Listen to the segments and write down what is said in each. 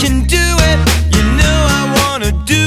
can do it. You know I wanna do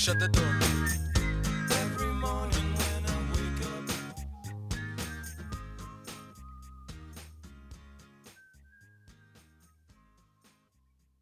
Shut the door.